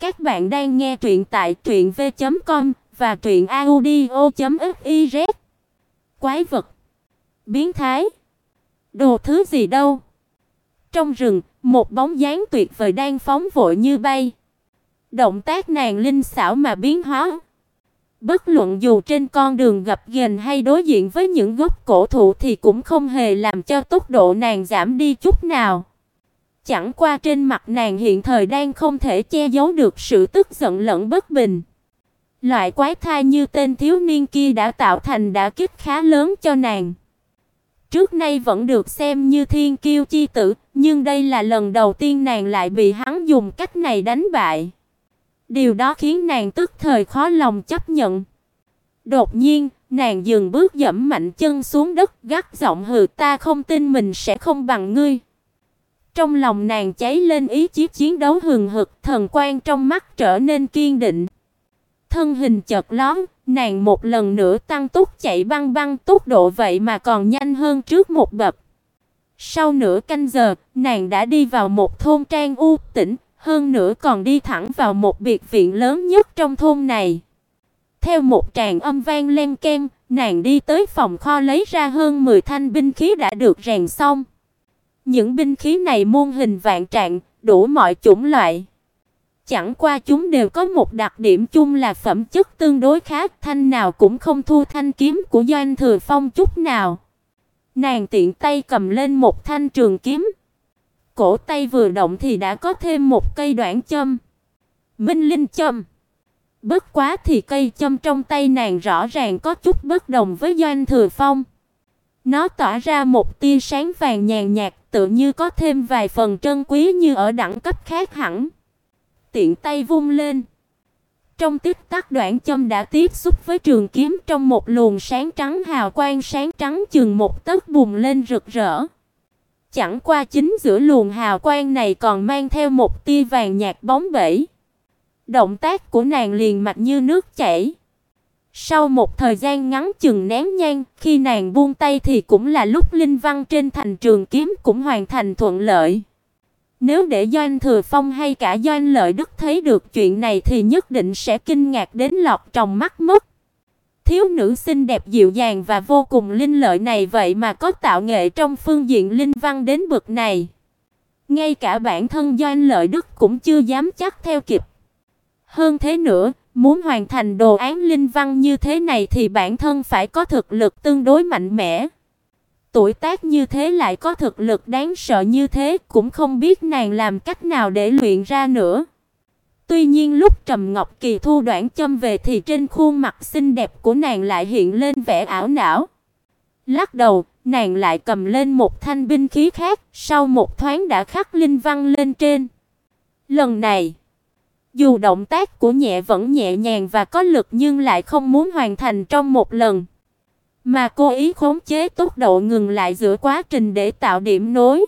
Các bạn đang nghe truyện tại truyệnv.com và truyệnaudio.fiz. Quái vật, biến thái, đồ thứ gì đâu? Trong rừng, một bóng dáng tuyệt vời đang phóng vội như bay. Động tác nàng linh xảo mà biến hóa. Bất luận dù trên con đường gặp ghềnh hay đối diện với những gốc cổ thụ thì cũng không hề làm cho tốc độ nàng giảm đi chút nào. Chẳng qua trên mặt nàng hiện thời đang không thể che giấu được sự tức giận lẫn bất bình. Loại quái thai như tên thiếu niên kia đã tạo thành đả kích khá lớn cho nàng. Trước nay vẫn được xem như thiên kiêu chi tử, nhưng đây là lần đầu tiên nàng lại bị hắn dùng cách này đánh bại. Điều đó khiến nàng tức thời khó lòng chấp nhận. Đột nhiên, nàng dừng bước dẫm mạnh chân xuống đất, gắt giọng hừ ta không tin mình sẽ không bằng ngươi. Trong lòng nàng cháy lên ý chí chiến đấu hừng hực, thần quan trong mắt trở nên kiên định. Thân hình chợt lóe, nàng một lần nữa tăng tốc chạy băng băng, tốc độ vậy mà còn nhanh hơn trước một bậc. Sau nửa canh giờ, nàng đã đi vào một thôn trang u tĩnh, hơn nữa còn đi thẳng vào một biệt viện lớn nhất trong thôn này. Theo một tràng âm vang len keng, nàng đi tới phòng kho lấy ra hơn 10 thanh binh khí đã được rèn xong. Những binh khí này môn hình vạn trạng, đủ mọi chủng loại. Chẳng qua chúng đều có một đặc điểm chung là phẩm chất tương đối khá, thanh nào cũng không thua thanh kiếm của Doanh Thừa Phong chút nào. Nàng tiện tay cầm lên một thanh trường kiếm. Cổ tay vừa động thì đã có thêm một cây đoạn châm. Minh linh châm. Bất quá thì cây châm trong tay nàng rõ ràng có chút bất đồng với Doanh Thừa Phong. Nó tỏa ra một tia sáng vàng nhàn nhạt, tựa như có thêm vài phần trân quý như ở đẳng cấp khác hẳn. Tiện tay vung lên. Trong tích tắc đoạn châm đã tiếp xúc với trường kiếm trong một luồng sáng trắng hào quang sáng trắng chừng một tấc bùng lên rực rỡ. Chẳng qua chính giữa luồng hào quang này còn mang theo một tia vàng nhạt bóng bẩy. Động tác của nàng liền mạch như nước chảy. Sau một thời gian ngắn chừng nén nhang, khi nàng buông tay thì cũng là lúc linh văn trên thành trường kiếm cũng hoàn thành thuận lợi. Nếu để Doanh Thừa Phong hay cả Doanh Lợi Đức thấy được chuyện này thì nhất định sẽ kinh ngạc đến lọt trong mắt mất. Thiếu nữ xinh đẹp dịu dàng và vô cùng linh lợi này vậy mà có tạo nghệ trong phương diện linh văn đến bậc này. Ngay cả bản thân Doanh Lợi Đức cũng chưa dám chắc theo kịp. Hơn thế nữa, Muốn hoàn thành đồ án linh văn như thế này thì bản thân phải có thực lực tương đối mạnh mẽ. Tuổi tác như thế lại có thực lực đáng sợ như thế, cũng không biết nàng làm cách nào để luyện ra nữa. Tuy nhiên lúc Trầm Ngọc Kỳ thu đoạn châm về thì trên khuôn mặt xinh đẹp của nàng lại hiện lên vẻ ảo não. Lắc đầu, nàng lại cầm lên một thanh binh khí khác, sau một thoáng đã khắc linh văn lên trên. Lần này, dù động tác của nhẹ vẫn nhẹ nhàng và có lực nhưng lại không muốn hoàn thành trong một lần, mà cố ý khống chế tốc độ ngừng lại giữa quá trình để tạo điểm nối.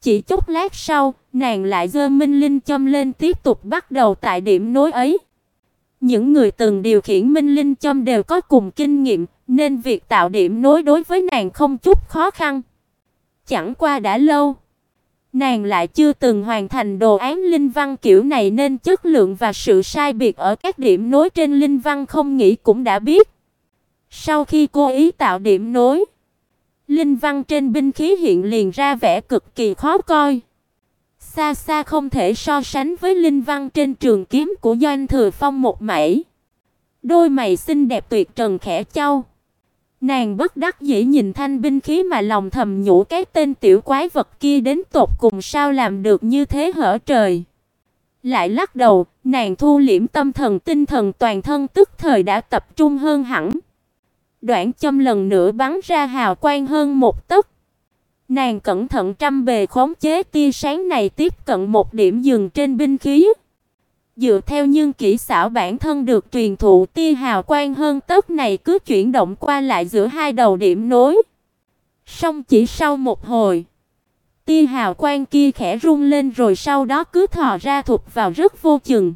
Chỉ chút lát sau, nàng lại giơ minh linh châm lên tiếp tục bắt đầu tại điểm nối ấy. Những người từng điều khiển minh linh châm đều có cùng kinh nghiệm, nên việc tạo điểm nối đối với nàng không chút khó khăn. Chẳng qua đã lâu, Nàng lại chưa từng hoàn thành đồ án linh văn kiểu này nên chất lượng và sự sai biệt ở các điểm nối trên linh văn không nghĩ cũng đã biết. Sau khi cô ý tạo điểm nối, linh văn trên binh khí hiện liền ra vẻ cực kỳ khó coi. Xa xa không thể so sánh với linh văn trên trường kiếm của Doanh Thừa Phong một mảy. Đôi mày xinh đẹp tuyệt trần khẽ chau. Nàng bất đắc dĩ nhìn thanh binh khí mà lòng thầm nhủ cái tên tiểu quái vật kia đến tột cùng sao làm được như thế hở trời. Lại lắc đầu, nàng thu liễm tâm thần tinh thần toàn thân tức thời đã tập trung hơn hẳn. Đoạn châm lần nữa bắn ra hào quang hơn một tấc. Nàng cẩn thận trăm bề khống chế tia sáng này tiếp cận một điểm dừng trên binh khí. Dựa theo nhưng kỹ xảo bản thân được truyền thụ tia hào quang hơn tốc này cứ chuyển động qua lại giữa hai đầu điểm nối. Song chỉ sau một hồi, tia hào quang kia khẽ rung lên rồi sau đó cứ thò ra thụt vào rất vô chừng,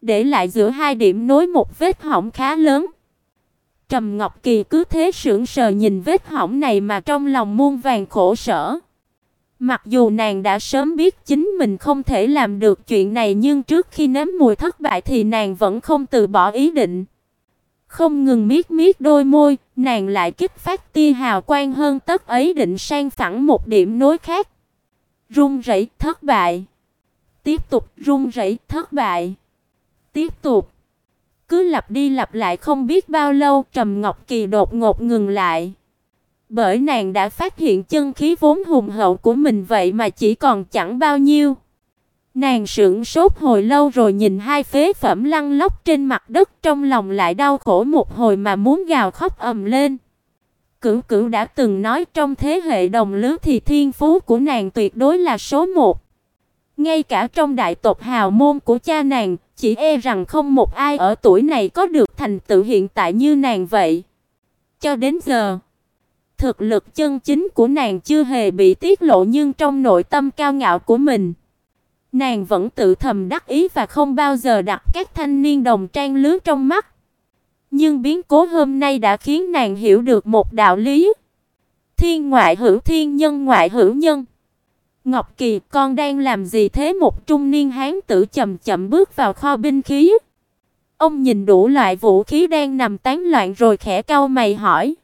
để lại giữa hai điểm nối một vết hỏng khá lớn. Trầm Ngọc Kỳ cứ thế sững sờ nhìn vết hỏng này mà trong lòng muôn vàng khổ sở. Mặc dù nàng đã sớm biết chính mình không thể làm được chuyện này, nhưng trước khi nếm mùi thất bại thì nàng vẫn không từ bỏ ý định. Không ngừng miết miết đôi môi, nàng lại kích phát tia hào quang hơn tất ấy định sang phẳng một điểm nối khác. Run rẩy, thất bại. Tiếp tục run rẩy, thất bại. Tiếp tục. Cứ lặp đi lặp lại không biết bao lâu, Trầm Ngọc Kỳ đột ngột ngừng lại. Bởi nàng đã phát hiện chân khí vốn hùng hậu của mình vậy mà chỉ còn chẳng bao nhiêu. Nàng sững sốt hồi lâu rồi nhìn hai phế phẩm lăn lóc trên mặt đất, trong lòng lại đau khổ một hồi mà muốn gào khóc ầm lên. Cửu Cửu đã từng nói trong thế hệ đồng lứa thì thiên phú của nàng tuyệt đối là số một. Ngay cả trong đại tộc hào môn của cha nàng, chỉ e rằng không một ai ở tuổi này có được thành tựu hiện tại như nàng vậy. Cho đến giờ, thực lực chân chính của nàng chưa hề bị tiết lộ nhưng trong nội tâm cao ngạo của mình, nàng vẫn tự thầm đắc ý và không bao giờ đặt các thanh niên đồng trang lứa trong mắt. Nhưng biến cố hôm nay đã khiến nàng hiểu được một đạo lý. Thiên ngoại hữu thiên nhân ngoại hữu nhân. Ngọc Kỳ, con đang làm gì thế? Một trung niên hán tử chậm chậm bước vào kho binh khí. Ông nhìn đủ loại vũ khí đang nằm tán loạn rồi khẽ cau mày hỏi.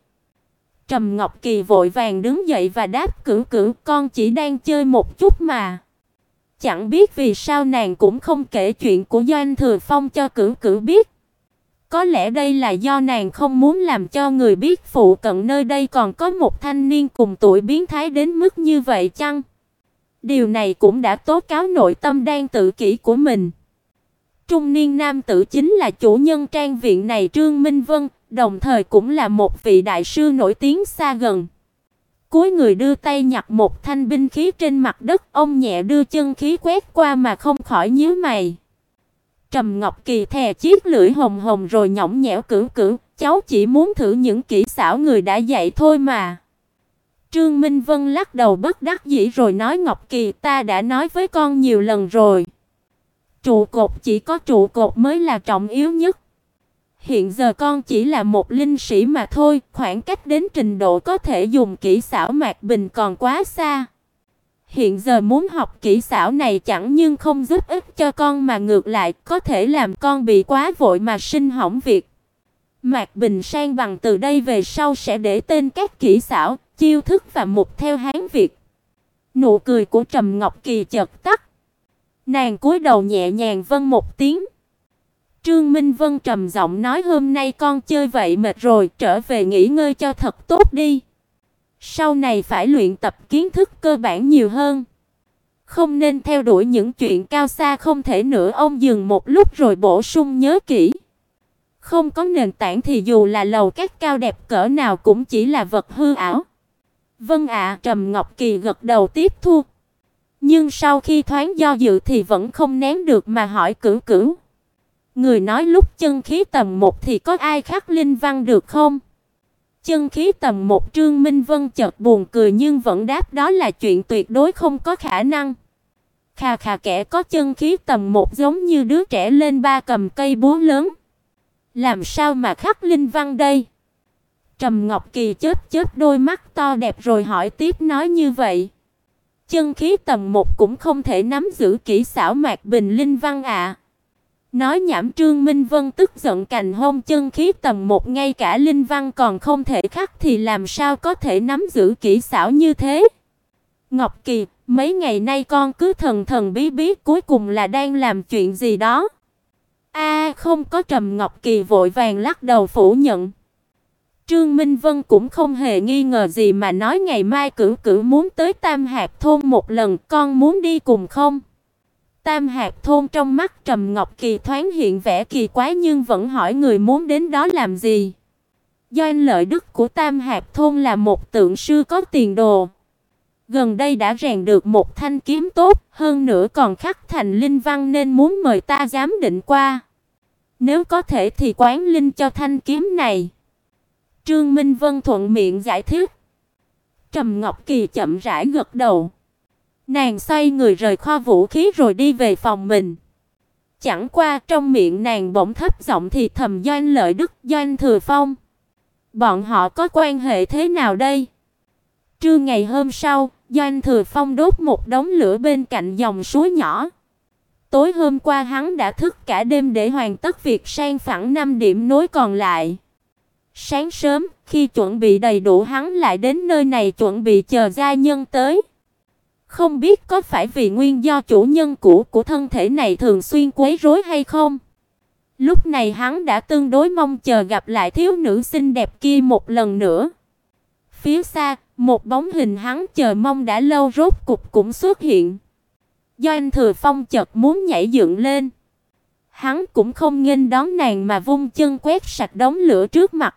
Trầm Ngọc Kỳ vội vàng đứng dậy và đáp cửu cửu, con chỉ đang chơi một chút mà. Chẳng biết vì sao nàng cũng không kể chuyện của Doanh Thừa Phong cho cửu cửu biết. Có lẽ đây là do nàng không muốn làm cho người biết phụ cận nơi đây còn có một thanh niên cùng tuổi biến thái đến mức như vậy chăng? Điều này cũng đã tố cáo nội tâm đang tự kỷ của mình. Trung niên nam tử chính là chủ nhân trang viện này Trương Minh Vân, đồng thời cũng là một vị đại sư nổi tiếng xa gần. Cuối người đưa tay nhặt một thanh binh khí trên mặt đất, ông nhẹ đưa chân khí quét qua mà không khỏi nhíu mày. Trầm Ngọc Kỳ thè chiếc lưỡi hồng hồng rồi nhõng nhẽo cử cử, cháu chỉ muốn thử những kỹ xảo người đã dạy thôi mà. Trương Minh Vân lắc đầu bất đắc dĩ rồi nói Ngọc Kỳ ta đã nói với con nhiều lần rồi. Trụ cột chỉ có trụ cột mới là trọng yếu nhất. Hiện giờ con chỉ là một linh sĩ mà thôi, khoảng cách đến trình độ có thể dùng kỹ xảo mạc bình còn quá xa. Hiện giờ muốn học kỹ xảo này chẳng nhưng không giúp ích cho con mà ngược lại có thể làm con bị quá vội mà sinh hỏng việc. Mạc Bình sang bằng từ đây về sau sẽ để tên các kỹ xảo, chiêu thức và mục theo Hán Việt. Nụ cười của Trầm Ngọc Kỳ chợt tắt. Nàng cúi đầu nhẹ nhàng vâng một tiếng. Trương Minh Vân trầm giọng nói hôm nay con chơi vậy mệt rồi, trở về nghỉ ngơi cho thật tốt đi. Sau này phải luyện tập kiến thức cơ bản nhiều hơn. Không nên theo đuổi những chuyện cao xa không thể nữa. Ông dừng một lúc rồi bổ sung nhớ kỹ. Không có nền tảng thì dù là lầu các cao đẹp cỡ nào cũng chỉ là vật hư ảo. Vâng ạ, Trầm Ngọc Kỳ gật đầu tiếp thu. Nhưng sau khi thoáng do dự thì vẫn không nén được mà hỏi cửu cửu. Người nói lúc chân khí tầm một thì có ai khắc linh văn được không? Chân khí tầm một Trương Minh Vân chợt buồn cười nhưng vẫn đáp đó là chuyện tuyệt đối không có khả năng. Khà khà kẻ có chân khí tầm một giống như đứa trẻ lên ba cầm cây búa lớn. Làm sao mà khắc linh văn đây? Trầm Ngọc Kỳ chớp chớp đôi mắt to đẹp rồi hỏi tiếp nói như vậy. Chân khí tầm một cũng không thể nắm giữ kỹ xảo mạc bình linh văn ạ. Nói nhảm Trương Minh Vân tức giận cành hôn chân khí tầm một ngay cả linh văn còn không thể khắc thì làm sao có thể nắm giữ kỹ xảo như thế. Ngọc Kỳ, mấy ngày nay con cứ thần thần bí bí cuối cùng là đang làm chuyện gì đó. A không có Trầm Ngọc Kỳ vội vàng lắc đầu phủ nhận. Trương Minh Vân cũng không hề nghi ngờ gì mà nói ngày mai cử cử muốn tới Tam Hạp thôn một lần, con muốn đi cùng không? Tam Hạc thôn trong mắt Trầm Ngọc Kỳ thoáng hiện vẻ kỳ quái nhưng vẫn hỏi người muốn đến đó làm gì. Doanh lợi đức của Tam Hạc thôn là một tượng sư có tiền đồ. Gần đây đã rèn được một thanh kiếm tốt, hơn nữa còn khắc thành linh văn nên muốn mời ta giám định qua. Nếu có thể thì quán linh cho thanh kiếm này. Trương Minh Vân thuận miệng giải thích. Trầm Ngọc Kỳ chậm rãi gật đầu. Nàng xoay người rời kho vũ khí rồi đi về phòng mình. Chẳng qua trong miệng nàng bỗng thấp giọng thì thầm Doanh Lợi Đức, Doanh Thừa Phong. Bọn họ có quan hệ thế nào đây? Trưa ngày hôm sau, Doanh Thừa Phong đốt một đống lửa bên cạnh dòng suối nhỏ. Tối hôm qua hắn đã thức cả đêm để hoàn tất việc sang phẳng 5 điểm nối còn lại. Sáng sớm, khi chuẩn bị đầy đủ hắn lại đến nơi này chuẩn bị chờ gia nhân tới. Không biết có phải vì nguyên do chủ nhân cũ của thân thể này thường xuyên quấy rối hay không? Lúc này hắn đã tương đối mong chờ gặp lại thiếu nữ xinh đẹp kia một lần nữa. Phía xa, một bóng hình hắn chờ mong đã lâu rốt cục cũng xuất hiện. Do anh Thừa Phong chợt muốn nhảy dựng lên. Hắn cũng không nghênh đón nàng mà vung chân quét sạch đống lửa trước mặt.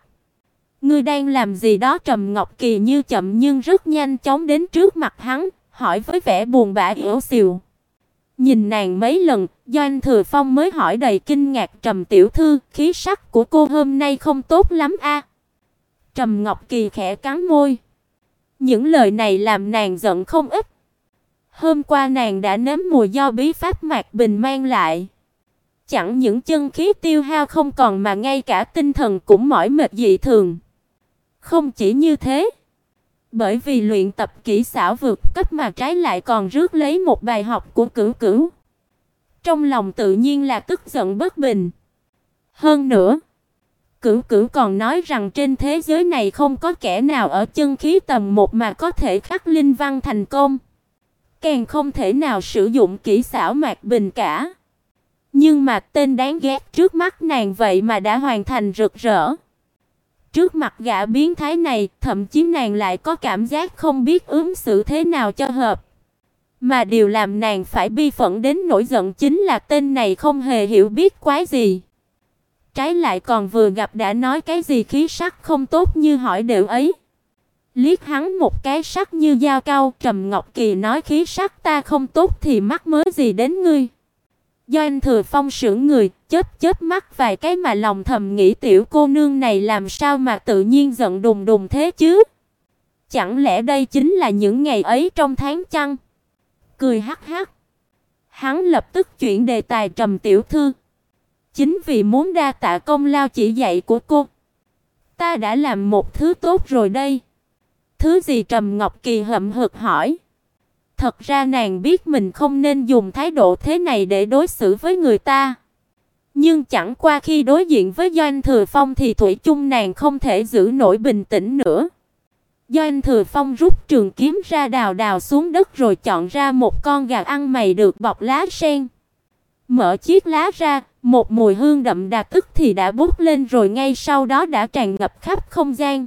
Ngươi đang làm gì đó Trầm Ngọc Kỳ như chậm nhưng rất nhanh chóng đến trước mặt hắn, hỏi với vẻ buồn bã yếu xìu. Nhìn nàng mấy lần, Doanh Thừa Phong mới hỏi đầy kinh ngạc Trầm tiểu thư, khí sắc của cô hôm nay không tốt lắm a. Trầm Ngọc Kỳ khẽ cắn môi. Những lời này làm nàng giận không ít. Hôm qua nàng đã nếm mùi do bí pháp Mạc Bình mang lại. Chẳng những chân khí tiêu hao không còn mà ngay cả tinh thần cũng mỏi mệt dị thường. Không chỉ như thế, bởi vì luyện tập kỹ xảo vượt cấp mà trái lại còn rước lấy một bài học của Cửu Cửu. Trong lòng tự nhiên là tức giận bất bình. Hơn nữa, Cửu Cửu còn nói rằng trên thế giới này không có kẻ nào ở chân khí tầm một mà có thể khắc linh văn thành công, càng không thể nào sử dụng kỹ xảo mạc bình cả. Nhưng mà tên đáng ghét trước mắt nàng vậy mà đã hoàn thành rực rỡ. Trước mặt gã biến thái này, thậm chí nàng lại có cảm giác không biết ứng xử thế nào cho hợp. Mà điều làm nàng phải bi phẫn đến nỗi giận chính là tên này không hề hiểu biết quái gì. Trái lại còn vừa gặp đã nói cái gì khí sắc không tốt như hỏi đều ấy. Liếc hắn một cái sắc như dao cao, Trầm Ngọc Kỳ nói khí sắc ta không tốt thì mắc mới gì đến ngươi. Do anh Thừa Phong sững người, chết chết mắt vài cái mà lòng thầm nghĩ tiểu cô nương này làm sao mà tự nhiên giận đùng đùng thế chứ? Chẳng lẽ đây chính là những ngày ấy trong tháng chăng? Cười hắc hắc. Hắn lập tức chuyển đề tài trầm tiểu thư. Chính vì muốn đa tạ công lao chỉ dạy của cô, ta đã làm một thứ tốt rồi đây. Thứ gì Trầm Ngọc Kỳ hậm hực hỏi. Thật ra nàng biết mình không nên dùng thái độ thế này để đối xử với người ta. Nhưng chẳng qua khi đối diện với Doanh Thừa Phong thì thủy chung nàng không thể giữ nổi bình tĩnh nữa. Doanh Thừa Phong rút trường kiếm ra đào đào xuống đất rồi chọn ra một con gà ăn mày được bọc lá sen. Mở chiếc lá ra, một mùi hương đậm đà tức thì đã bốc lên rồi ngay sau đó đã tràn ngập khắp không gian.